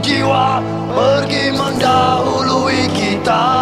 jiwa pergi mendahului kita.